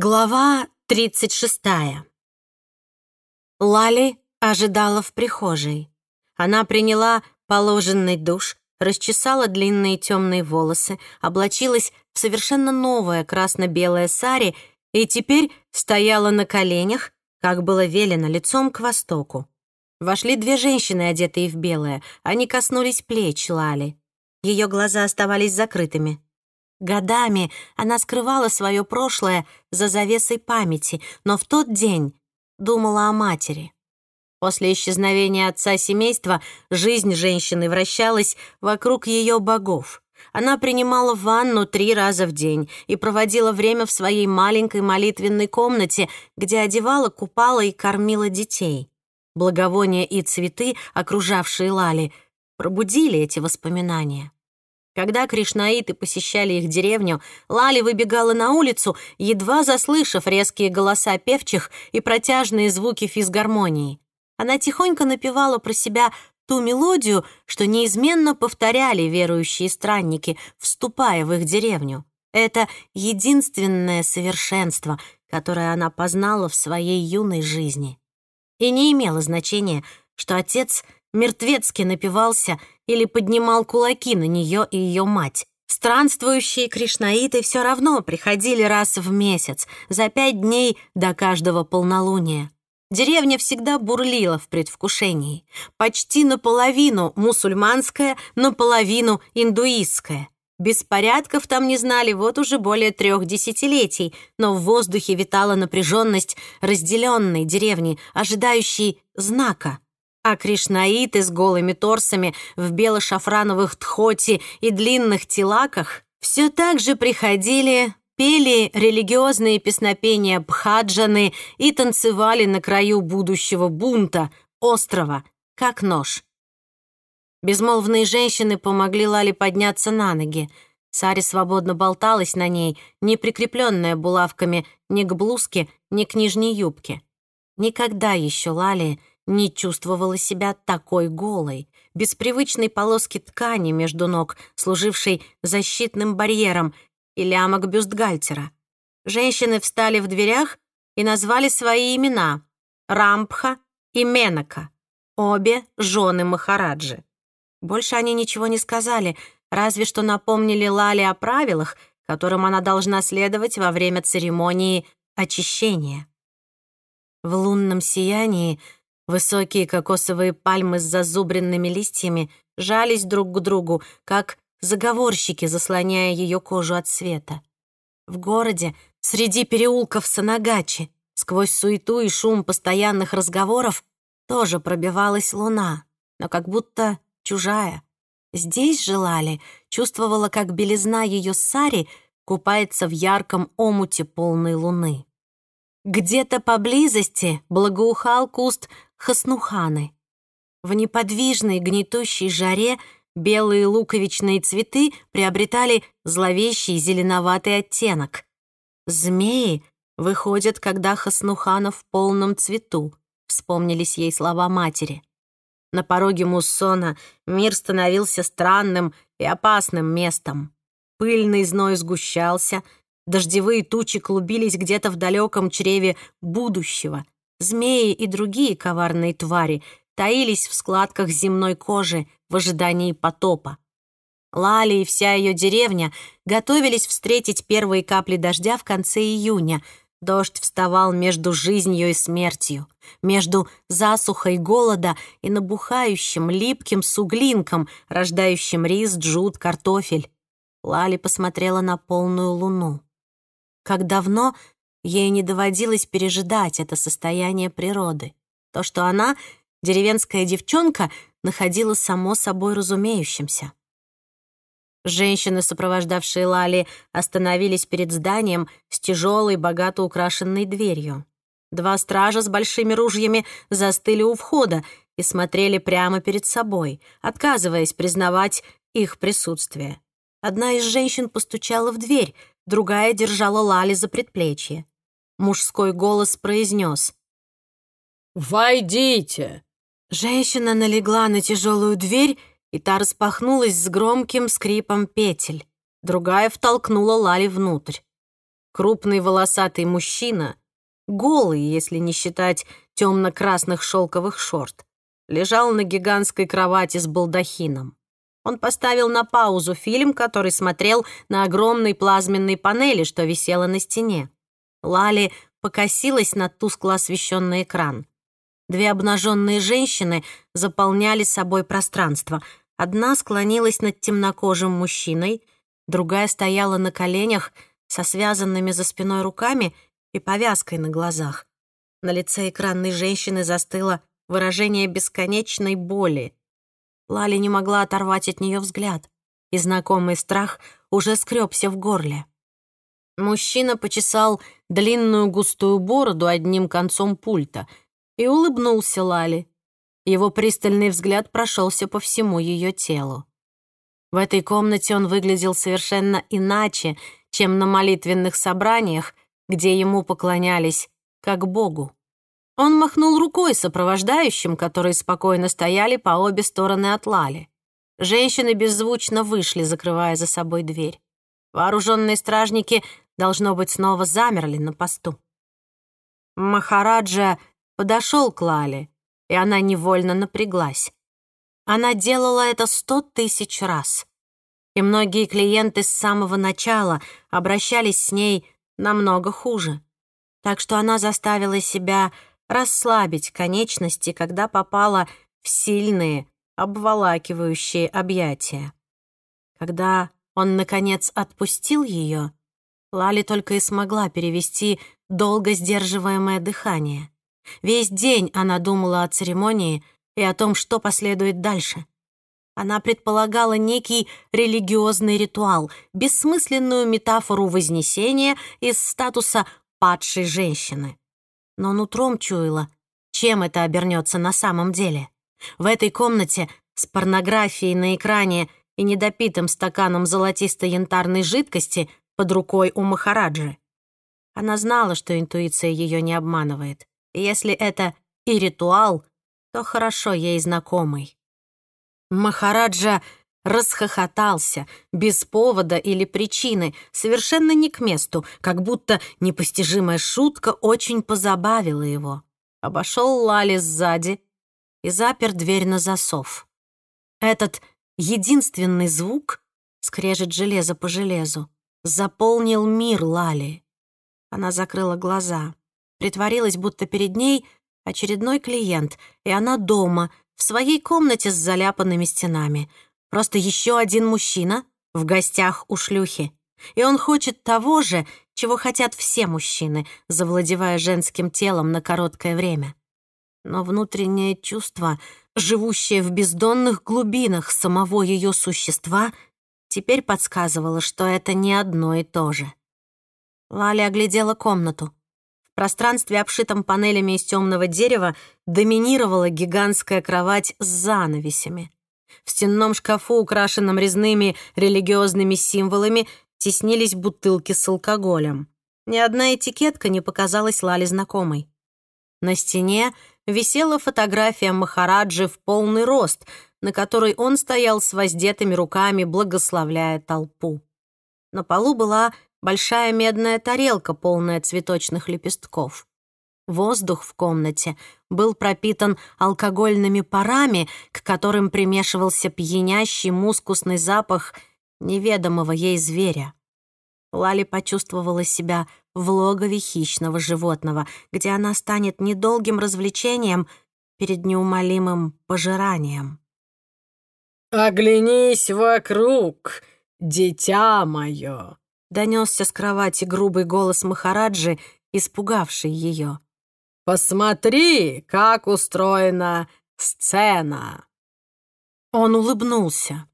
Глава 36. Лали ожидала в прихожей. Она приняла положенный душ, расчесала длинные темные волосы, облачилась в совершенно новое красно-белое сари и теперь стояла на коленях, как было велено, лицом к востоку. Вошли две женщины, одетые в белое. Они коснулись плеч Лали. Ее глаза оставались закрытыми. Годами она скрывала свое прошлое за завесой памяти, но в тот день думала о матери. После исчезновения отца семейства жизнь женщины вращалась вокруг ее богов. Она принимала ванну три раза в день и проводила время в своей маленькой молитвенной комнате, где одевала, купала и кормила детей. Благовония и цветы, окружавшие Лали, пробудили эти воспоминания. Когда кришнаиты посещали их деревню, Лали выбегала на улицу, едва заслышав резкие голоса певчих и протяжные звуки физгармонии. Она тихонько напевала про себя ту мелодию, что неизменно повторяли верующие странники, вступая в их деревню. Это единственное совершенство, которое она познала в своей юной жизни. И не имело значения, что отец мертвецки напивался или поднимал кулаки на нее и ее мать. Странствующие кришнаиты все равно приходили раз в месяц, за пять дней до каждого полнолуния. Деревня всегда бурлила в предвкушении. Почти наполовину мусульманская, наполовину индуистская. Беспорядков там не знали вот уже более трех десятилетий, но в воздухе витала напряженность разделенной деревни, ожидающей знака а кришнаиты с голыми торсами в бело-шафрановых тхоти и длинных тилаках все так же приходили, пели религиозные песнопения бхаджаны и танцевали на краю будущего бунта, острова, как нож. Безмолвные женщины помогли Лале подняться на ноги. Сари свободно болталась на ней, не прикрепленная булавками ни к блузке, ни к нижней юбке. Никогда еще Лали не чувствовала себя такой голой, без привычной полоски ткани между ног, служившей защитным барьером, и лямок бюстгальтера. Женщины встали в дверях и назвали свои имена — Рампха и Менака, обе жены Махараджи. Больше они ничего не сказали, разве что напомнили Лали о правилах, которым она должна следовать во время церемонии очищения. В лунном сиянии — Высокие кокосовые пальмы с зазубренными листьями жались друг к другу, как заговорщики, заслоняя ее кожу от света. В городе, среди переулков Санагачи, сквозь суету и шум постоянных разговоров, тоже пробивалась луна, но как будто чужая. Здесь желали, чувствовала, как белизна ее сари купается в ярком омуте полной луны. Где-то поблизости благоухал куст хаснуханы. В неподвижной гнетущей жаре белые луковичные цветы приобретали зловещий зеленоватый оттенок. «Змеи выходят, когда хаснухана в полном цвету», вспомнились ей слова матери. На пороге Муссона мир становился странным и опасным местом. Пыльный зной сгущался, дождевые тучи клубились где-то в далеком чреве будущего — Змеи и другие коварные твари таились в складках земной кожи в ожидании потопа. Лали и вся ее деревня готовились встретить первые капли дождя в конце июня. Дождь вставал между жизнью и смертью, между засухой голода и набухающим липким суглинком, рождающим рис, джут, картофель. Лали посмотрела на полную луну. Как давно Ей не доводилось пережидать это состояние природы. То, что она, деревенская девчонка, находила само собой разумеющимся. Женщины, сопровождавшие Лали, остановились перед зданием с тяжелой, богато украшенной дверью. Два стража с большими ружьями застыли у входа и смотрели прямо перед собой, отказываясь признавать их присутствие. Одна из женщин постучала в дверь, другая держала Лали за предплечье. Мужской голос произнес. «Войдите!» Женщина налегла на тяжелую дверь, и та распахнулась с громким скрипом петель. Другая втолкнула Лали внутрь. крупный волосатый мужчина, голый, если не считать темно-красных шелковых шорт, лежал на гигантской кровати с балдахином. Он поставил на паузу фильм, который смотрел на огромной плазменной панели, что висела на стене. Лали покосилась на тускло освещенный экран. Две обнаженные женщины заполняли собой пространство. Одна склонилась над темнокожим мужчиной, другая стояла на коленях со связанными за спиной руками и повязкой на глазах. На лице экранной женщины застыло выражение бесконечной боли. Лали не могла оторвать от нее взгляд, и знакомый страх уже скребся в горле. Мужчина почесал длинную густую бороду одним концом пульта и улыбнулся Лали. Его пристальный взгляд прошелся по всему ее телу. В этой комнате он выглядел совершенно иначе, чем на молитвенных собраниях, где ему поклонялись как Богу. Он махнул рукой сопровождающим, которые спокойно стояли по обе стороны от Лали. Женщины беззвучно вышли, закрывая за собой дверь. Вооруженные стражники, должно быть, снова замерли на посту. Махараджа подошел к Лале, и она невольно напряглась. Она делала это сто тысяч раз. И многие клиенты с самого начала обращались с ней намного хуже. Так что она заставила себя расслабить конечности, когда попала в сильные, обволакивающие объятия. Когда он, наконец, отпустил ее, Лали только и смогла перевести долго сдерживаемое дыхание. Весь день она думала о церемонии и о том, что последует дальше. Она предполагала некий религиозный ритуал, бессмысленную метафору вознесения из статуса падшей женщины. Но нутром чуяла, чем это обернется на самом деле. В этой комнате с порнографией на экране и недопитым стаканом золотисто-янтарной жидкости под рукой у Махараджи. Она знала, что интуиция ее не обманывает. И если это и ритуал, то хорошо ей знакомый. Махараджа расхохотался, без повода или причины, совершенно не к месту, как будто непостижимая шутка очень позабавила его. Обошел Лали сзади и запер дверь на засов. Этот единственный звук, скрежет железо по железу, заполнил мир Лали. Она закрыла глаза, притворилась, будто перед ней очередной клиент, и она дома, в своей комнате с заляпанными стенами — Просто еще один мужчина в гостях у шлюхи. И он хочет того же, чего хотят все мужчины, завладевая женским телом на короткое время. Но внутреннее чувство, живущее в бездонных глубинах самого ее существа, теперь подсказывало, что это не одно и то же. Лаля оглядела комнату. В пространстве, обшитом панелями из темного дерева, доминировала гигантская кровать с занавесями. В стенном шкафу, украшенном резными религиозными символами, теснились бутылки с алкоголем. Ни одна этикетка не показалась Лале знакомой. На стене висела фотография Махараджи в полный рост, на которой он стоял с воздетыми руками, благословляя толпу. На полу была большая медная тарелка, полная цветочных лепестков. Воздух в комнате был пропитан алкогольными парами, к которым примешивался пьянящий мускусный запах неведомого ей зверя. Лали почувствовала себя в логове хищного животного, где она станет недолгим развлечением перед неумолимым пожиранием. «Оглянись вокруг, дитя мое!» — донесся с кровати грубый голос Махараджи, испугавший ее. Посмотри, как устроена сцена!» Он улыбнулся.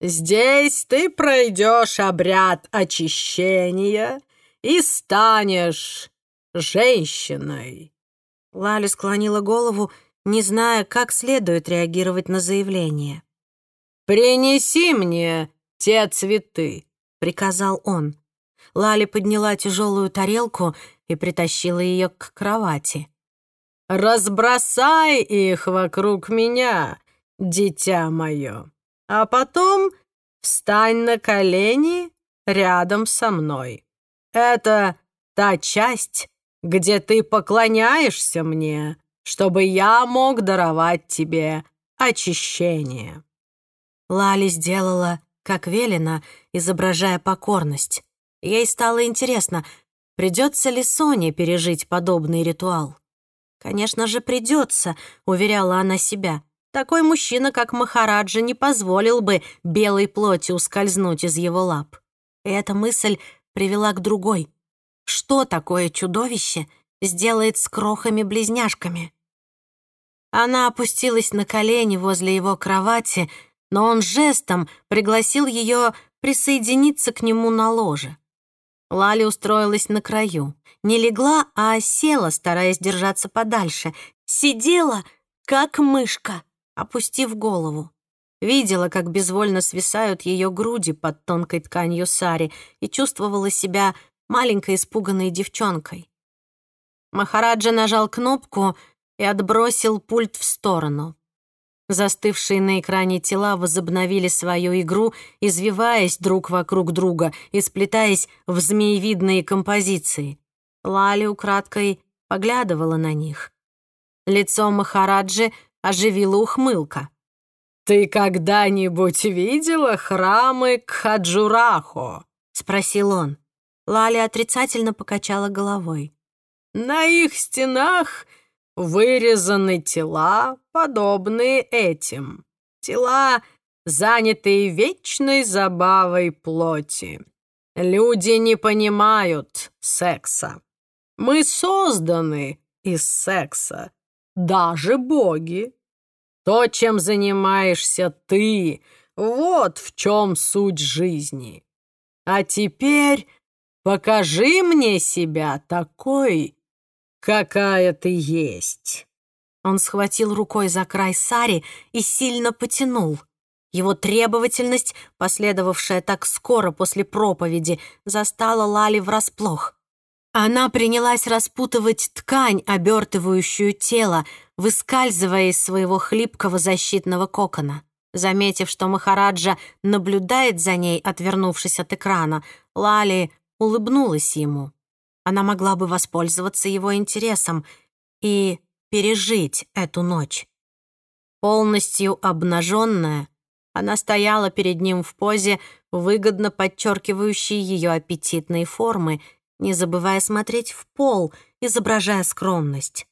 «Здесь ты пройдешь обряд очищения и станешь женщиной». Лали склонила голову, не зная, как следует реагировать на заявление. «Принеси мне те цветы», — приказал он. Лали подняла тяжелую тарелку и притащила ее к кровати. «Разбросай их вокруг меня, дитя мое, а потом встань на колени рядом со мной». Это та часть, где ты поклоняешься мне, чтобы я мог даровать тебе очищение». Лали сделала, как велено, изображая покорность. Ей стало интересно, придется ли Соне пережить подобный ритуал. «Конечно же, придется», — уверяла она себя. «Такой мужчина, как Махараджа, не позволил бы белой плоти ускользнуть из его лап». И эта мысль привела к другой. Что такое чудовище сделает с крохами-близняшками? Она опустилась на колени возле его кровати, но он жестом пригласил ее присоединиться к нему на ложе. Лали устроилась на краю. Не легла, а села, стараясь держаться подальше. Сидела, как мышка, опустив голову. Видела, как безвольно свисают ее груди под тонкой тканью сари и чувствовала себя маленькой испуганной девчонкой. Махараджа нажал кнопку и отбросил пульт в сторону. Застывшие на экране тела возобновили свою игру, извиваясь друг вокруг друга и сплетаясь в змеевидные композиции. Лали украдкой поглядывала на них. Лицо Махараджи оживила ухмылка. «Ты когда-нибудь видела храмы Кхаджурахо?» — спросил он. Лали отрицательно покачала головой. «На их стенах вырезаны тела, подобные этим. Тела, занятые вечной забавой плоти. Люди не понимают секса. Мы созданы из секса, даже боги. То, чем занимаешься ты, вот в чем суть жизни. А теперь покажи мне себя такой, какая ты есть». Он схватил рукой за край Сари и сильно потянул. Его требовательность, последовавшая так скоро после проповеди, застала Лали врасплох. Она принялась распутывать ткань, обертывающую тело, выскальзывая из своего хлипкого защитного кокона. Заметив, что Махараджа наблюдает за ней, отвернувшись от экрана, Лали улыбнулась ему она могла бы воспользоваться его интересом и пережить эту ночь. Полностью обнаженная, она стояла перед ним в позе, выгодно подчеркивающей ее аппетитные формы, не забывая смотреть в пол, изображая скромность.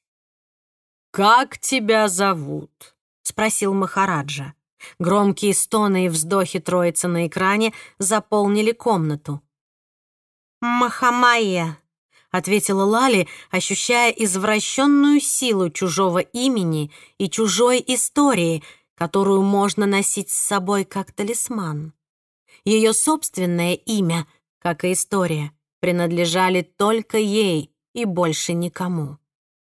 «Как тебя зовут?» — спросил Махараджа. Громкие стоны и вздохи троицы на экране заполнили комнату. «Махамайя», — ответила Лали, ощущая извращенную силу чужого имени и чужой истории, которую можно носить с собой как талисман. Ее собственное имя, как и история, принадлежали только ей и больше никому.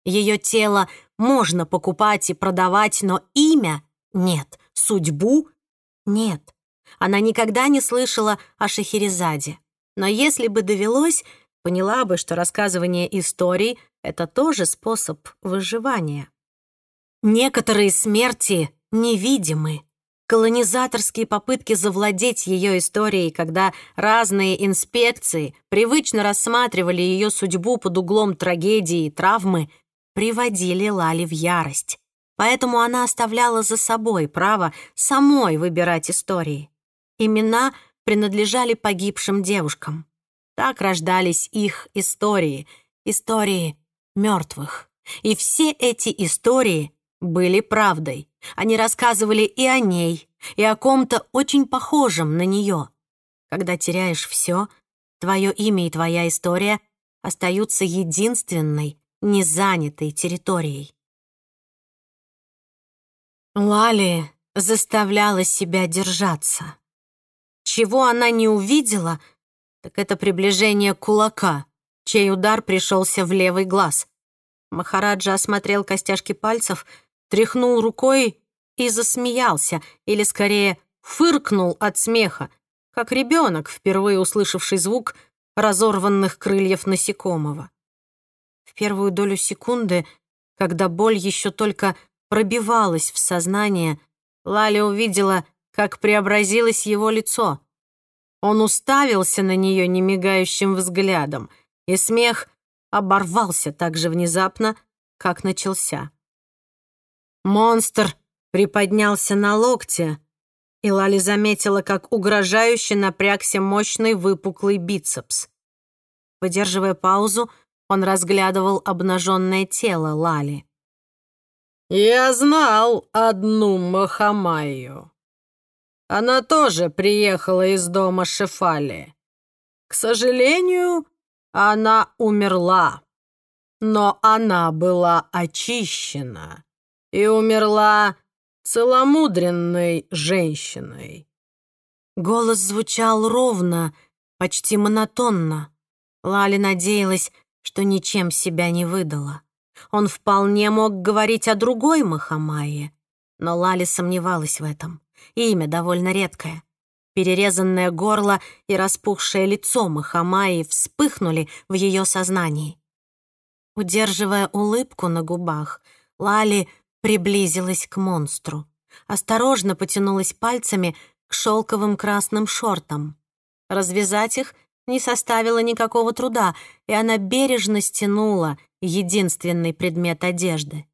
Ее тело можно покупать и продавать, но имя — нет, судьбу — нет. Она никогда не слышала о Шахерезаде. Но если бы довелось, поняла бы, что рассказывание историй — это тоже способ выживания. Некоторые смерти невидимы. Колонизаторские попытки завладеть ее историей, когда разные инспекции привычно рассматривали ее судьбу под углом трагедии и травмы, приводили Лали в ярость. Поэтому она оставляла за собой право самой выбирать истории. Имена принадлежали погибшим девушкам. Так рождались их истории, истории мертвых. И все эти истории были правдой. Они рассказывали и о ней, и о ком-то очень похожем на нее. Когда теряешь все, твое имя и твоя история остаются единственной, незанятой территорией. Лали заставляла себя держаться. Чего она не увидела — так это приближение кулака, чей удар пришелся в левый глаз. Махараджа осмотрел костяшки пальцев, тряхнул рукой и засмеялся, или скорее фыркнул от смеха, как ребенок, впервые услышавший звук разорванных крыльев насекомого. В первую долю секунды, когда боль еще только пробивалась в сознание, Лаля увидела, как преобразилось его лицо. Он уставился на нее немигающим взглядом, и смех оборвался так же внезапно, как начался. Монстр приподнялся на локте, и Лали заметила, как угрожающе напрягся мощный выпуклый бицепс. Поддерживая паузу, он разглядывал обнаженное тело Лали. «Я знал одну Махамаю. Она тоже приехала из дома Шефали. К сожалению, она умерла, но она была очищена и умерла целомудренной женщиной. Голос звучал ровно, почти монотонно. Лали надеялась, что ничем себя не выдала. Он вполне мог говорить о другой Махамае, но Лали сомневалась в этом. Имя довольно редкое. Перерезанное горло и распухшее лицо Махамаи вспыхнули в ее сознании. Удерживая улыбку на губах, Лали приблизилась к монстру. Осторожно потянулась пальцами к шелковым красным шортам. Развязать их не составило никакого труда, и она бережно стянула единственный предмет одежды.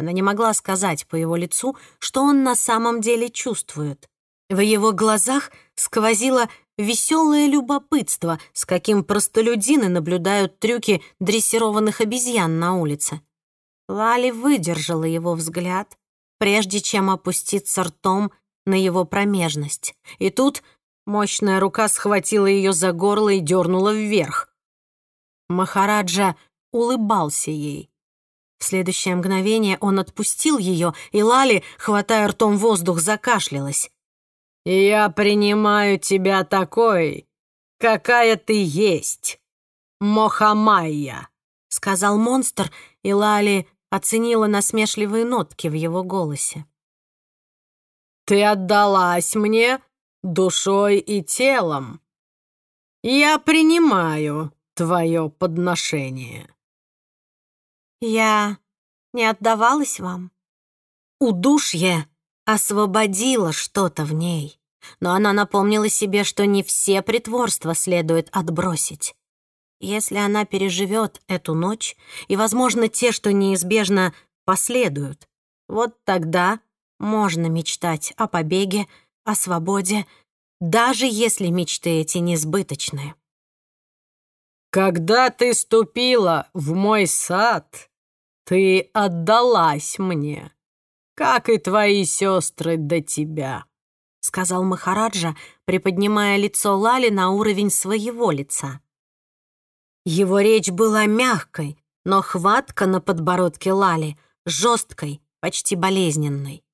Она не могла сказать по его лицу, что он на самом деле чувствует. В его глазах сквозило веселое любопытство, с каким простолюдины наблюдают трюки дрессированных обезьян на улице. Лали выдержала его взгляд, прежде чем опуститься ртом на его промежность. И тут мощная рука схватила ее за горло и дернула вверх. Махараджа улыбался ей. В следующее мгновение он отпустил ее, и Лали, хватая ртом воздух, закашлялась. «Я принимаю тебя такой, какая ты есть, Мохамайя», — сказал монстр, и Лали оценила насмешливые нотки в его голосе. «Ты отдалась мне душой и телом. Я принимаю твое подношение». «Я не отдавалась вам?» Удушье освободило что-то в ней, но она напомнила себе, что не все притворства следует отбросить. Если она переживет эту ночь, и, возможно, те, что неизбежно последуют, вот тогда можно мечтать о побеге, о свободе, даже если мечты эти несбыточны. «Когда ты ступила в мой сад, ты отдалась мне, как и твои сестры до тебя», — сказал Махараджа, приподнимая лицо Лали на уровень своего лица. Его речь была мягкой, но хватка на подбородке Лали жесткой, почти болезненной.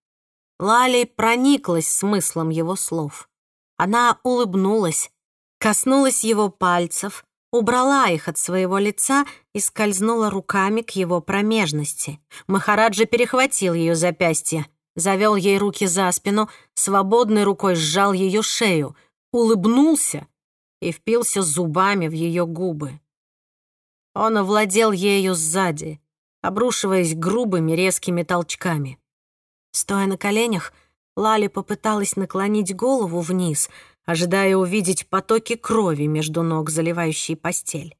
Лали прониклась смыслом его слов. Она улыбнулась, коснулась его пальцев, убрала их от своего лица и скользнула руками к его промежности. Махараджа перехватил ее запястье, завел ей руки за спину, свободной рукой сжал ее шею, улыбнулся и впился зубами в ее губы. Он овладел ею сзади, обрушиваясь грубыми резкими толчками. Стоя на коленях, Лали попыталась наклонить голову вниз, ожидая увидеть потоки крови между ног, заливающие постель.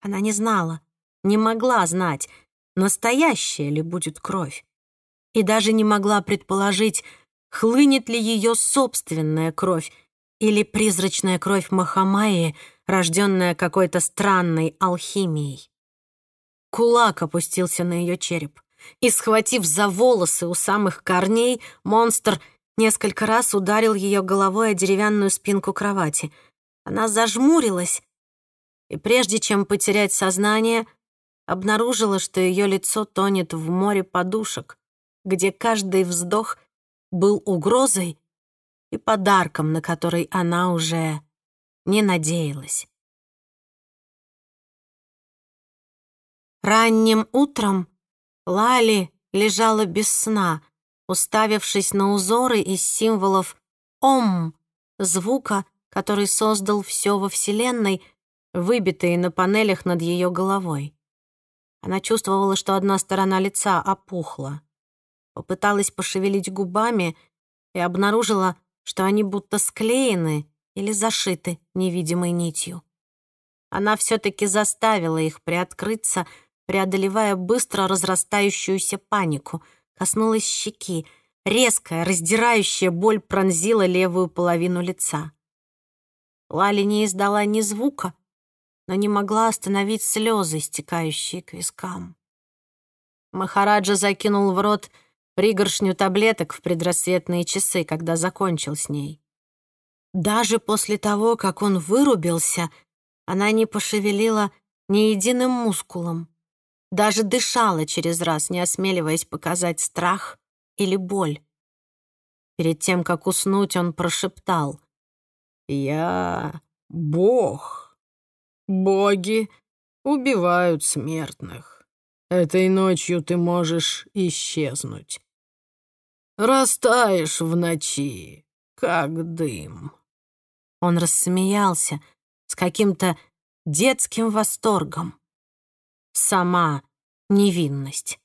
Она не знала, не могла знать, настоящая ли будет кровь. И даже не могла предположить, хлынет ли ее собственная кровь или призрачная кровь Махамаи, рожденная какой-то странной алхимией. Кулак опустился на ее череп, и, схватив за волосы у самых корней, монстр несколько раз ударил ее головой о деревянную спинку кровати. Она зажмурилась, и прежде чем потерять сознание, обнаружила, что ее лицо тонет в море подушек, где каждый вздох был угрозой и подарком, на который она уже не надеялась. Ранним утром Лали лежала без сна, уставившись на узоры из символов «Ом», звука, который создал все во Вселенной, выбитые на панелях над ее головой. Она чувствовала, что одна сторона лица опухла. Попыталась пошевелить губами и обнаружила, что они будто склеены или зашиты невидимой нитью. Она все-таки заставила их приоткрыться, преодолевая быстро разрастающуюся панику, коснулась щеки, резкая, раздирающая боль пронзила левую половину лица. Лали не издала ни звука, но не могла остановить слезы, стекающие к вискам. Махараджа закинул в рот пригоршню таблеток в предрассветные часы, когда закончил с ней. Даже после того, как он вырубился, она не пошевелила ни единым мускулом. Даже дышала через раз, не осмеливаясь показать страх или боль. Перед тем, как уснуть, он прошептал. «Я Бог. Боги убивают смертных. Этой ночью ты можешь исчезнуть. Растаешь в ночи, как дым». Он рассмеялся с каким-то детским восторгом. Сама невинность.